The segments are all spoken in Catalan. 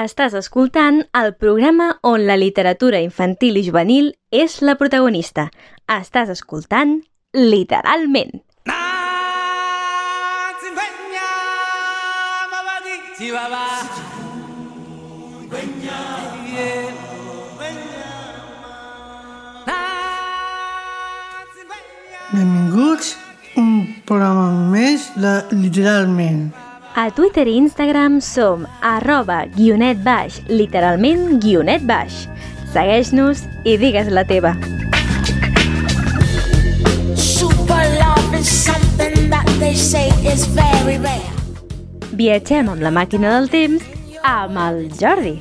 Estàs escoltant el programa on la literatura infantil i juvenil és la protagonista. Estàs escoltant Literalment. Benvinguts un programa més de Literalment. A Twitter i Instagram som arroba guionet baix, literalment guionet baix. Segueix-nos i digues la teva. Super love is something that they say is very rare. Viatgem amb la màquina del temps amb el Jordi.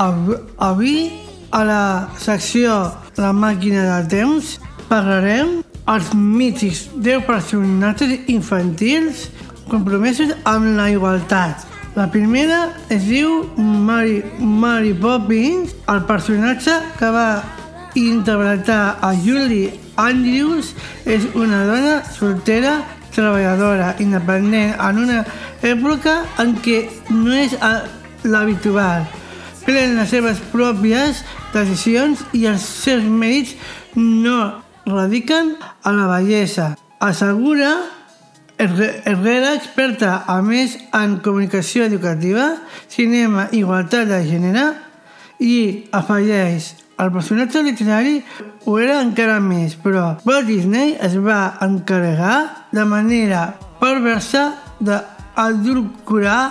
Av- Avui, a la secció La màquina del temps, parlarem els mítics 10 personatges infantils compromesos amb la igualtat. La primera es diu Mary, Mary Poppins, el personatge que va interpretar a Julie Andrews és una dona soltera, treballadora, independent, en una època en què no és l'habitual. Pren les seves pròpies decisions i els seus mèrits no radiquen a la bellesa. Assegura Herrera, experta a més en comunicació educativa, cinema i igualtat de gènere, i afegeix el personatge literari ho era encara més, però Walt Disney es va encarregar de manera perversa d'adulcorar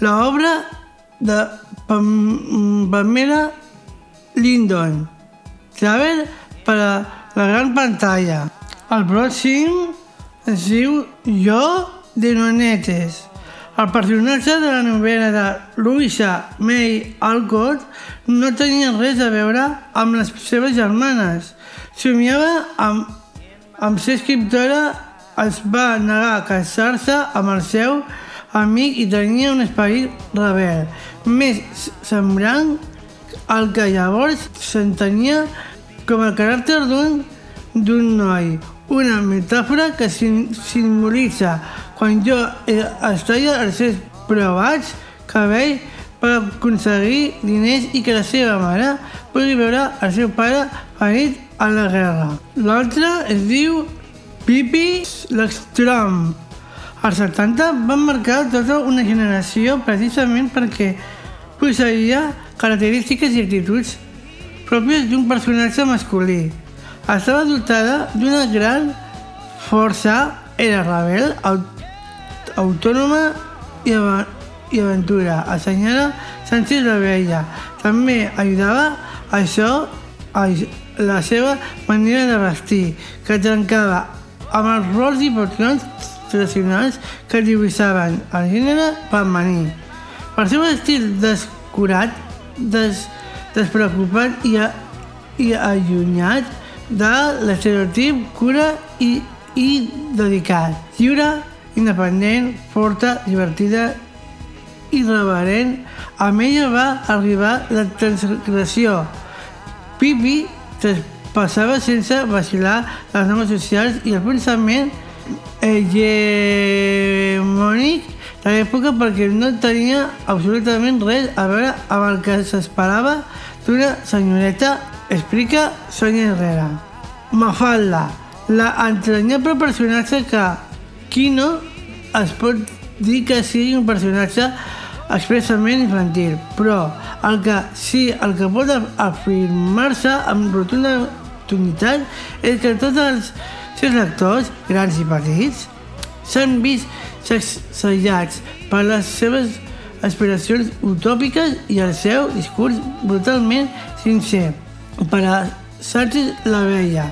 l'obra de Pam- Pamela Lindon. Travel per a la gran pantalla. El pròxim es diu Jo de Nonetes. El personatge de la novel·la de Louisa May Alcott no tenia res a veure amb les seves germanes. Somiava amb, amb ser escriptora, es va negar a casar-se amb el seu amic i tenia un esperit rebel, més semblant al que llavors s'entenia com el caràcter d'un d'un noi, una metàfora que sim simbolitza quan jo eh, es talla els seus provats cabell per aconseguir diners i que la seva mare pugui veure el seu pare ferit a la guerra. L'altre es diu Pipi l'Extrem. Els 70 van marcar tota una generació precisament perquè posseïa característiques i actituds pròpies d'un personatge masculí. Estava dotada d'una gran força, era rebel, aut autònoma i, ava i aventura, assenyala Sánchez la Vella. També ajudava a això a la seva manera de vestir, que trencava amb els rols i patrons tradicionals que dibuixaven el gènere femení. Per seu estil descurat, des, despreocupat i, a, i allunyat de l'estereotip cura i, i dedicat. Lliure, independent, forta, divertida, irreverent, amb ella va arribar la transgressió. Pipi passava sense vacilar les normes socials i el pensament hegemònic de l'època perquè no tenia absolutament res a veure amb el que s'esperava d'una senyoreta, explica Sonia Herrera. Mafalda, la entranyable personatge que Kino es pot dir que sigui un personatge expressament infantil, però el que sí, el que pot afirmar-se amb rotunda tonitat és que tots els seus lectors, grans i petits, s'han vist sacsejats per les seves aspiracions utòpiques i el seu discurs brutalment sincer. Per a Sánchez la Vella,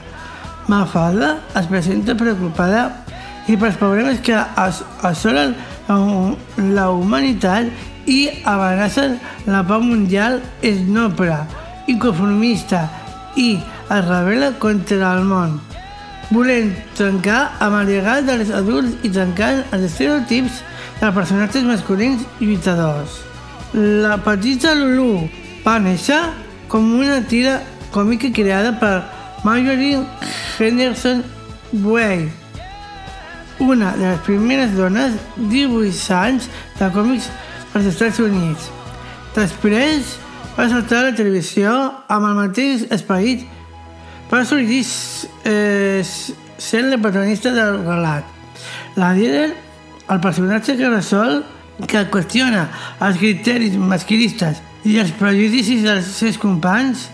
Mafalda es presenta preocupada i pels problemes que as assolen la humanitat i amenacen la pau mundial és noble, inconformista i es rebel·la contra el món, volent trencar amb el llegat dels adults i trencant els estereotips dels personatges masculins lluitadors. La petita Lulu va néixer com una tira còmica creada per Marjorie Henderson Way, una de les primeres dones dibuixants de còmics als Estats Units. Després va saltar a la televisió amb el mateix esperit per sortir eh, sent la protagonista del relat. La líder, el personatge que resol, que qüestiona els criteris masclistes i els prejudicis dels seus companys,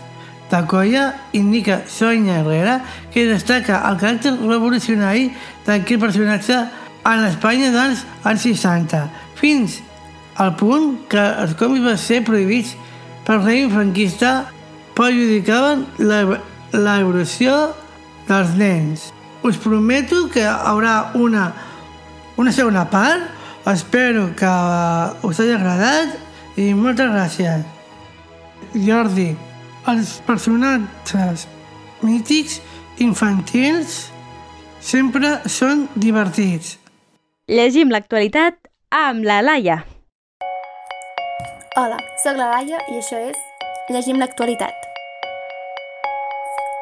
Takoya indica Sonia Herrera que destaca el caràcter revolucionari d'aquest personatge en l'Espanya dels anys 60, fins al punt que els còmics van ser prohibits pel règim franquista perjudicaven l'evolució dels nens. Us prometo que hi haurà una, una segona part. Espero que us hagi agradat i moltes gràcies. Jordi, els personatges mítics infantils sempre són divertits. Llegim l'actualitat amb la Laia. Hola, sóc la Laia i això és Llegim l'actualitat.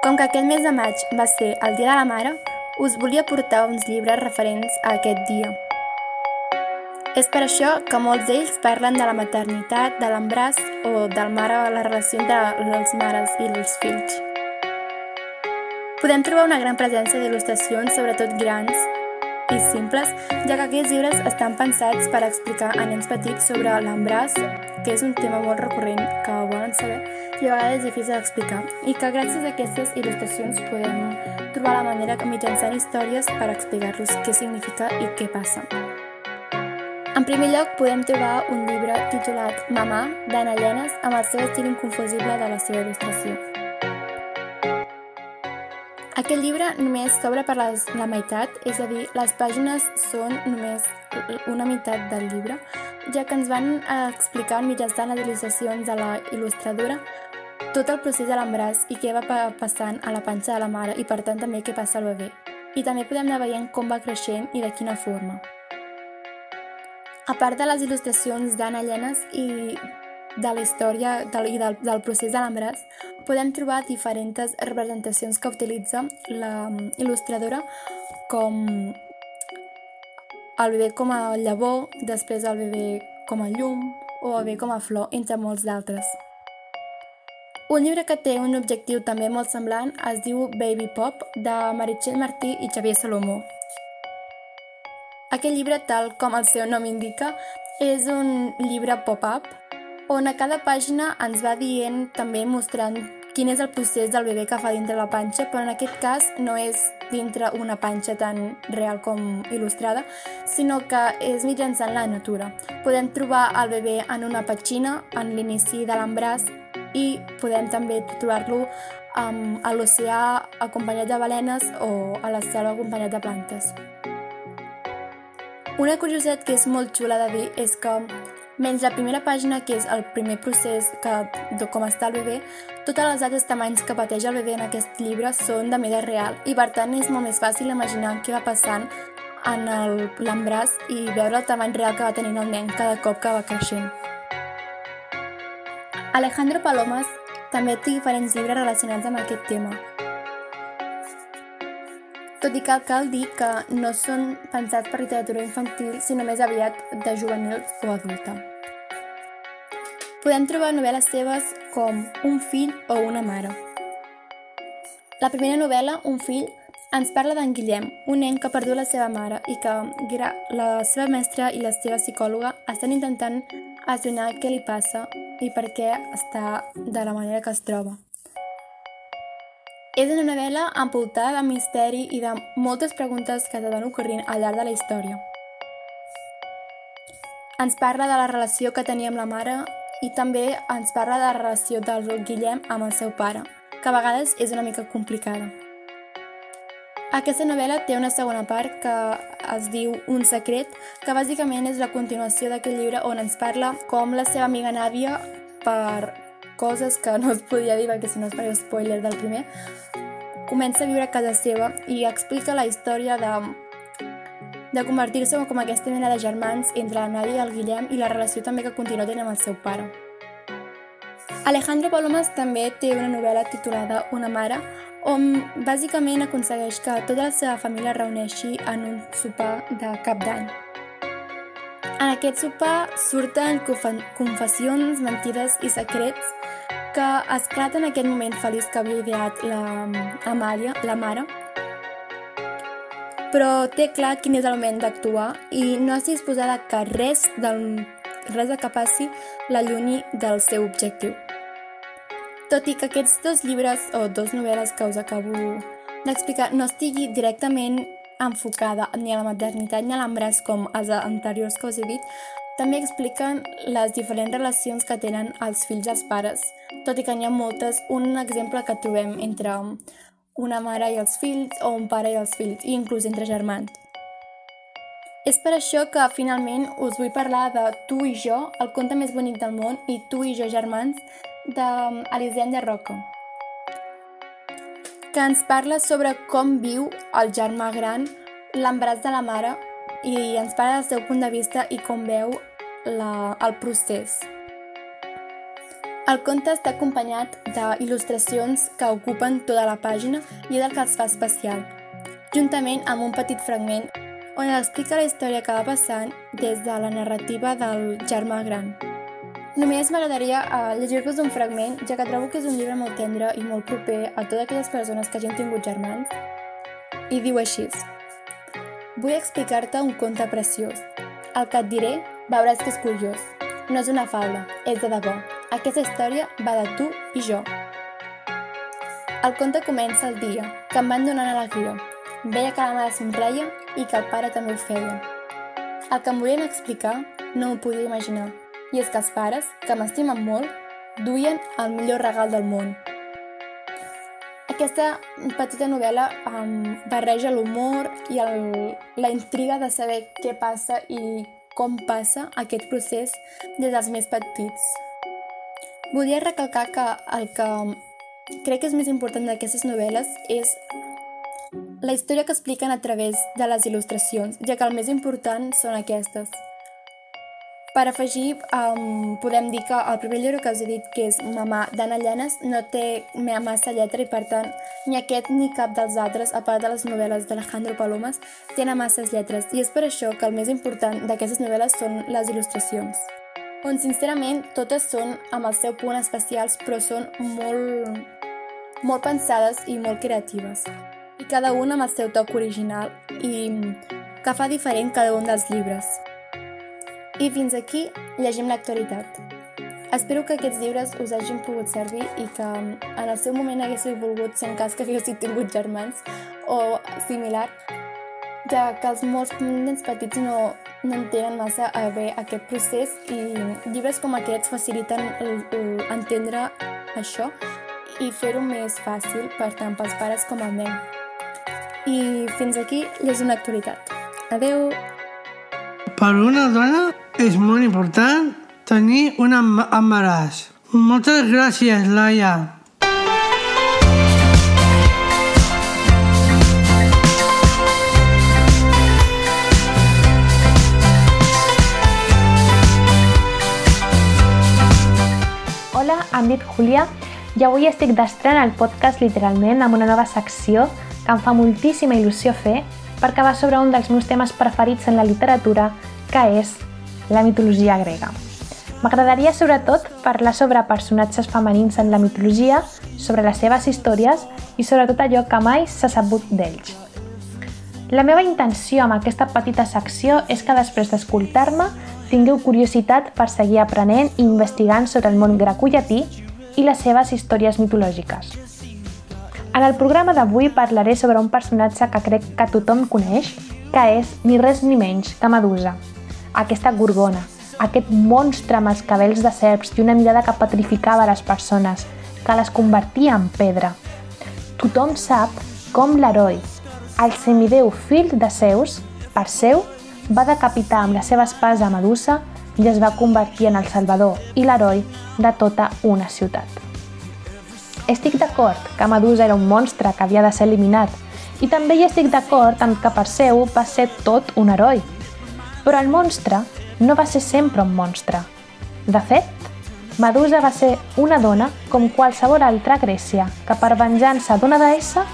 Com que aquest mes de maig va ser el Dia de la Mare, us volia portar uns llibres referents a aquest dia. És per això que molts d'ells parlen de la maternitat, de l'embràs o del mare, la relació entre les mares i els fills. Podem trobar una gran presència d'il·lustracions, sobretot grans, i simples, ja que aquests llibres estan pensats per explicar a nens petits sobre l'embràs, que és un tema molt recurrent que volen saber i a vegades és difícil d'explicar, i que gràcies a aquestes il·lustracions podem trobar la manera que mitjançant històries per explicar-los què significa i què passa. En primer lloc, podem trobar un llibre titulat Mamà, d'Anna Llenes, amb el seu estil inconfusible de la seva il·lustració. Aquest llibre només s'obre per les, la meitat, és a dir, les pàgines són només una meitat del llibre, ja que ens van explicar mitjançant les il·lustracions de la il·lustradora tot el procés de l'embràs i què va passant a la panxa de la mare i per tant també què passa al bebè. I també podem anar veient com va creixent i de quina forma. A part de les il·lustracions d'Anna Llenes i de la història del, i del, del procés de l'embràs, podem trobar diferents representacions que utilitza la il·lustradora com el bebè com a llavor, després el bebè com a llum o el bebè com a flor, entre molts d'altres. Un llibre que té un objectiu també molt semblant es diu Baby Pop, de Meritxell Martí i Xavier Salomó. Aquest llibre, tal com el seu nom indica, és un llibre pop-up on a cada pàgina ens va dient també mostrant quin és el procés del bebè que fa dintre la panxa, però en aquest cas no és dintre una panxa tan real com il·lustrada, sinó que és mitjançant la natura. Podem trobar el bebè en una petxina, en l'inici de l'embràs, i podem també trobar-lo um, a l'oceà acompanyat de balenes o a la selva acompanyat de plantes. Una curiositat que és molt xula de dir és que Menys la primera pàgina, que és el primer procés que, de com està el bebè, totes les altres tamanys que pateix el bebè en aquest llibre són de mida real i per tant és molt més fàcil imaginar què va passant en l'embràs i veure el tamany real que va tenint el nen cada cop que va creixent. Alejandro Palomas també té diferents llibres relacionats amb aquest tema, tot i que cal dir que no són pensats per literatura infantil, sinó més aviat de juvenil o adulta. Podem trobar novel·les seves com Un fill o una mare. La primera novel·la, Un fill, ens parla d'en Guillem, un nen que ha perdut la seva mare i que la seva mestra i la seva psicòloga estan intentant esbrinar què li passa i per què està de la manera que es troba. És una novel·la envoltada de misteri i de moltes preguntes que es van ocorrint al llarg de la història. Ens parla de la relació que tenia amb la mare i també ens parla de la relació del Guillem amb el seu pare, que a vegades és una mica complicada. Aquesta novel·la té una segona part que es diu Un secret, que bàsicament és la continuació d'aquest llibre on ens parla com la seva amiga Nàdia, per coses que no es podia dir perquè si no es faria spoiler del primer, comença a viure a casa seva i explica la història de, de convertir-se com aquesta mena de germans entre la Nàdia i el Guillem i la relació també que continua tenint amb el seu pare. Alejandro Palomas també té una novel·la titulada Una mare, on bàsicament aconsegueix que tota la seva família reuneixi en un sopar de cap d'any. En aquest sopar surten confessions, mentides i secrets que esclaten en aquest moment feliç que havia ideat la Amàlia, la mare, però té clar quin és el moment d'actuar i no està disposada que res, del, res de que passi l'allunyi del seu objectiu. Tot i que aquests dos llibres o dos novel·les que us acabo d'explicar no estigui directament enfocada ni a la maternitat ni a l'embràs com els anteriors que us he dit, també expliquen les diferents relacions que tenen els fills i els pares, tot i que n'hi ha moltes, un exemple que trobem entre una mare i els fills o un pare i els fills, i inclús entre germans. És per això que finalment us vull parlar de Tu i jo, el conte més bonic del món, i Tu i jo germans, d'Elisenda Roca, que ens parla sobre com viu el germà gran l'embràs de la mare i ens parla del seu punt de vista i com veu la, el procés. El conte està acompanyat d'il·lustracions que ocupen tota la pàgina i és el que els fa especial, juntament amb un petit fragment on explica la història que va passant des de la narrativa del germà gran. Només m'agradaria uh, llegir-vos un fragment, ja que trobo que és un llibre molt tendre i molt proper a totes aquelles persones que hagin tingut germans, i diu així. Vull explicar-te un conte preciós. El que et diré veuràs que és curiós. No és una faula, és de debò. Aquesta història va de tu i jo. El conte comença el dia, que em van donant alegria. Veia que la mare somreia i que el pare també ho feia. El que em volien explicar no m'ho podia imaginar. I és que els pares, que m'estimen molt, duien el millor regal del món. Aquesta petita novel·la um, barreja l'humor i el, la intriga de saber què passa i com passa aquest procés des dels més petits. Volia recalcar que el que crec que és més important d'aquestes novel·les és la història que expliquen a través de les il·lustracions, ja que el més important són aquestes. Per afegir, um, podem dir que el primer llibre que us he dit, que és Mamà d'Anna Llanes, no té massa lletra i per tant ni aquest ni cap dels altres, a part de les novel·les d'Alejandro Palomas, tenen masses lletres. I és per això que el més important d'aquestes novel·les són les il·lustracions. On sincerament totes són amb el seu punt especials però són molt, molt pensades i molt creatives. I cada una amb el seu toc original i que fa diferent cada un dels llibres. I fins aquí llegim l'actualitat. Espero que aquests llibres us hagin pogut servir i que en el seu moment haguéssiu volgut, si en cas que haguéssiu tingut germans o similar, ja que els molts nens petits no, no entenen massa a bé aquest procés i llibres com aquests faciliten el, el entendre això i fer-ho més fàcil per tant pels pares com el nen. I fins aquí llegim l'actualitat. Adeu! Per una dona és molt important tenir un em- embaràs. Moltes gràcies, Laia. Hola, em dic Júlia i avui estic d'estrena al podcast literalment amb una nova secció que em fa moltíssima il·lusió fer perquè va sobre un dels meus temes preferits en la literatura, que és la mitologia grega. M'agradaria sobretot parlar sobre personatges femenins en la mitologia, sobre les seves històries i sobre tot allò que mai s'ha sabut d'ells. La meva intenció amb aquesta petita secció és que després d'escoltar-me tingueu curiositat per seguir aprenent i investigant sobre el món grecollatí i les seves històries mitològiques. En el programa d'avui parlaré sobre un personatge que crec que tothom coneix, que és ni res ni menys que Medusa, aquesta gorgona, aquest monstre amb els cabells de serps i una mirada que petrificava les persones, que les convertia en pedra. Tothom sap com l'heroi, el semideu fill de Zeus, Perseu, va decapitar amb la seva espasa Medusa i es va convertir en el salvador i l'heroi de tota una ciutat. Estic d'acord que Medusa era un monstre que havia de ser eliminat i també hi estic d'acord amb que Perseu va ser tot un heroi. Però el monstre no va ser sempre un monstre. De fet, Medusa va ser una dona com qualsevol altra Grècia que per venjança d'una deessa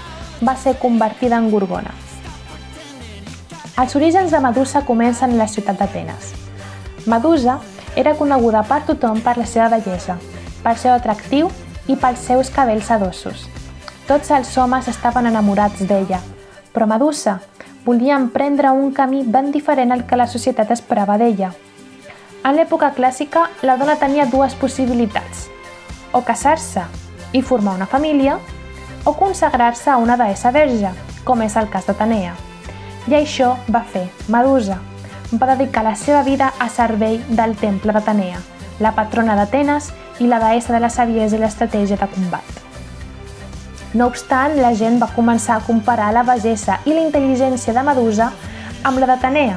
va ser convertida en gorgona. Els orígens de Medusa comencen a la ciutat d'Atenes. Medusa era coneguda per tothom per la seva bellesa, pel seu atractiu i pels seus cabells sedossos. Tots els homes estaven enamorats d'ella, però Medusa volia emprendre un camí ben diferent al que la societat esperava d'ella. En l'època clàssica, la dona tenia dues possibilitats, o casar-se i formar una família, o consagrar-se a una deessa verge, com és el cas d'Atenea. I això va fer Medusa. Va dedicar la seva vida a servei del temple d'Atenea, la patrona d'Atenes i la deessa de la saviesa i l'estratègia de combat. No obstant, la gent va començar a comparar la bellesa i la intel·ligència de Medusa amb la d'Atenea,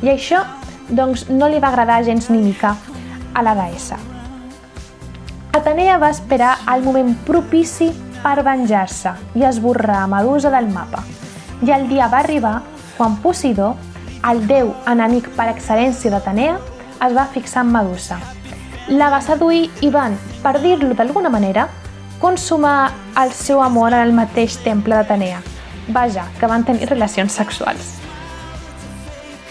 i això doncs, no li va agradar gens ni mica a la deessa. Atenea va esperar el moment propici per venjar-se i esborrar Medusa del mapa. I el dia va arribar quan Posidó, el déu enemic per excel·lència d'Atenea, es va fixar en Medusa. La va seduir i van, per dir-lo d'alguna manera, consumar el seu amor en el mateix temple d'Atenea. Vaja, que van tenir relacions sexuals.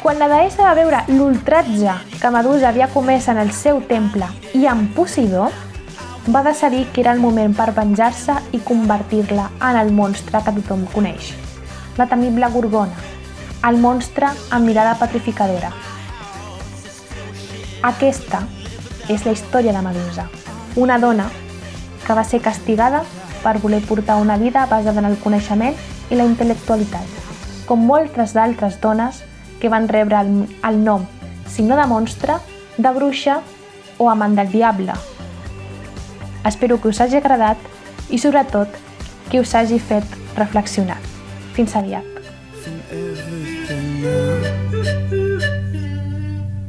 Quan la deessa va veure l'ultratge que Medusa havia comès en el seu temple i en Posidó, va decidir que era el moment per venjar-se i convertir-la en el monstre que tothom coneix. La temible Gorgona, el monstre amb mirada petrificadora. Aquesta és la història de Medusa, una dona que va ser castigada per voler portar una vida basada en el coneixement i la intel·lectualitat, com moltes d'altres dones que van rebre el, el nom, si no de monstre, de bruixa o amant del diable. Espero que us hagi agradat i, sobretot, que us hagi fet reflexionar. Fins aviat.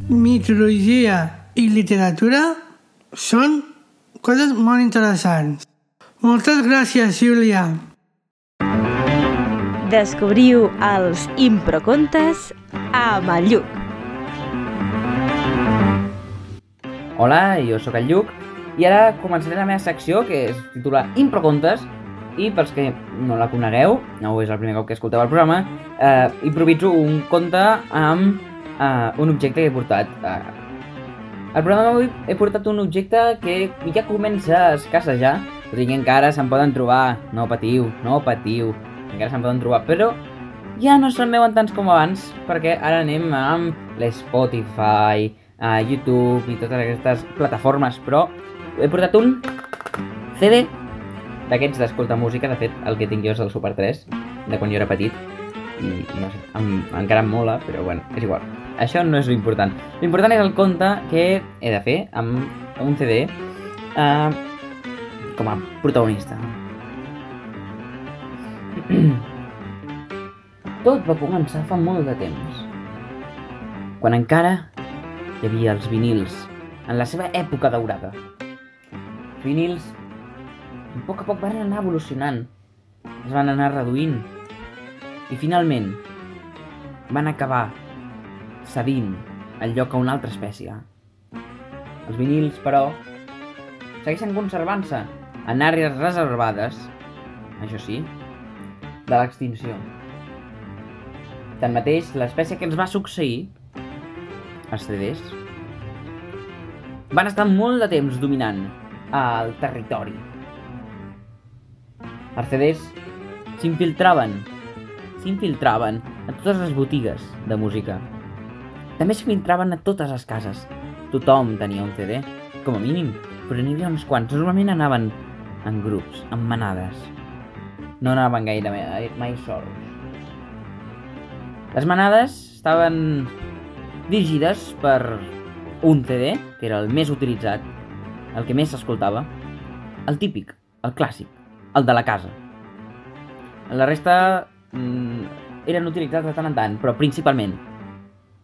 Mitologia i literatura són coses molt interessants. Moltes gràcies, Júlia. Descobriu els improcontes amb el Lluc. Hola, jo sóc el Lluc i ara començaré la meva secció que es titula Improcontes i pels que no la conegueu, no és el primer cop que escolteu el programa, eh, improviso un conte amb eh, un objecte que he portat. Eh, al programa d'avui he portat un objecte que ja comença a escassejar, tot i que encara se'n poden trobar, no patiu, no patiu, encara se'n poden trobar, però ja no se'n veuen tants com abans, perquè ara anem amb l'Spotify, a YouTube i totes aquestes plataformes, però he portat un CD d'aquests d'escoltar música, de fet el que tinc jo és el Super 3, de quan jo era petit, i no sé, em, encara em mola, però bueno, és igual. Això no és l'important. L'important és el conte que he de fer amb un CD eh, com a protagonista. Tot va començar fa molt de temps, quan encara hi havia els vinils, en la seva època daurada. Vinils, a poc a poc van anar evolucionant, es van anar reduint, i finalment van acabar cedint el lloc a una altra espècie. Els vinils, però, segueixen conservant-se en àrees reservades, això sí, de l'extinció. Tanmateix, l'espècie que ens va succeir, els CDs, van estar molt de temps dominant el territori. Els CDs s'infiltraven, s'infiltraven a totes les botigues de música. També s'infiltraven a totes les cases. Tothom tenia un CD, com a mínim, però n'hi havia uns quants. Normalment anaven en grups, en manades. No anaven gaire mai, mai sols. Les manades estaven dirigides per un CD, que era el més utilitzat, el que més s'escoltava, el típic, el clàssic, el de la casa. La resta mm, eren utilitzats de tant en tant, però principalment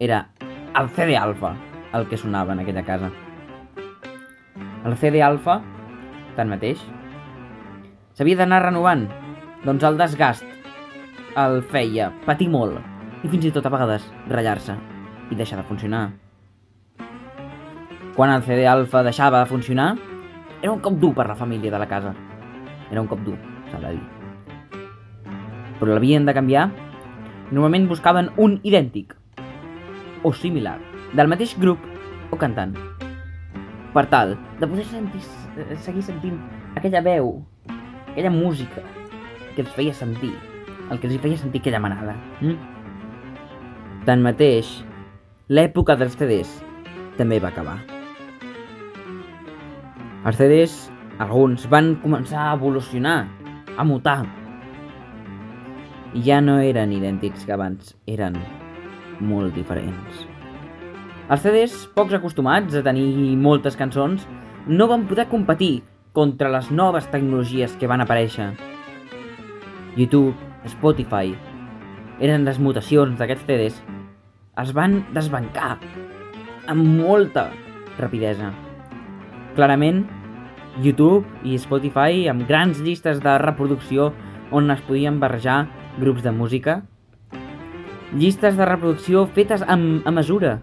era el CD alfa el que sonava en aquella casa. El CD alfa, tanmateix, s'havia d'anar renovant, doncs el desgast el feia patir molt i fins i tot a vegades ratllar-se i deixar de funcionar. Quan el CD alfa deixava de funcionar, era un cop dur per la família de la casa. Era un cop dur, s'ha de dir. Però l'havien de canviar i normalment buscaven un idèntic o similar, del mateix grup o cantant. Per tal de poder sentir, eh, seguir sentint aquella veu, aquella música que els feia sentir, el que els feia sentir aquella manada. Mm? Tanmateix, l'època dels CDs també va acabar. Els CDs, alguns, van començar a evolucionar, a mutar. I ja no eren idèntics que abans, eren molt diferents. Els CDs, pocs acostumats a tenir moltes cançons, no van poder competir contra les noves tecnologies que van aparèixer. YouTube, Spotify, eren les mutacions d'aquests CDs, es van desbancar amb molta rapidesa. Clarament, YouTube i Spotify amb grans llistes de reproducció on es podien barrejar grups de música. Llistes de reproducció fetes amb, a mesura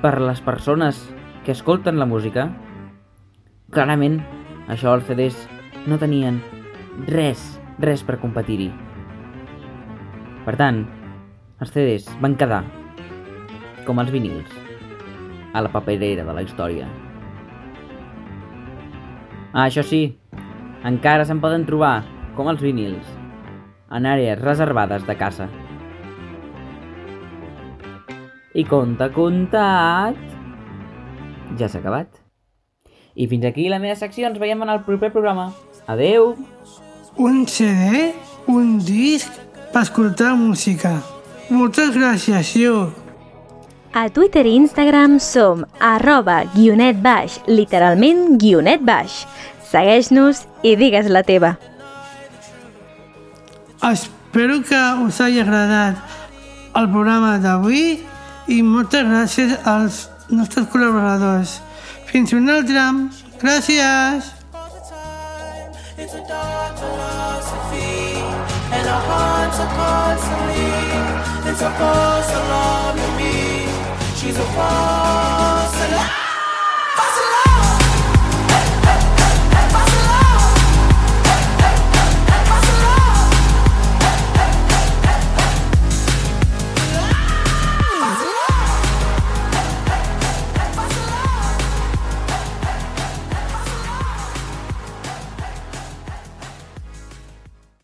per les persones que escolten la música. Clarament, això els CDs no tenien res, res per competir-hi. Per tant, els CDs van quedar, com els vinils, a la paperera de la història. Ah, això sí, encara se'n poden trobar, com els vinils, en àrees reservades de casa. I conte contat... Ja s'ha acabat. I fins aquí la meva secció, ens veiem en el proper programa. Adeu! Un CD, un disc per escoltar música. Moltes gràcies, Lluc. A Twitter i Instagram som arroba guionet baix, literalment guionet baix. Segueix-nos i digues la teva. Espero que us hagi agradat el programa d'avui i moltes gràcies als nostres col·laboradors. Fins un altre. Gràcies. It's a dark philosophy, and our false alarm to me. She's a false.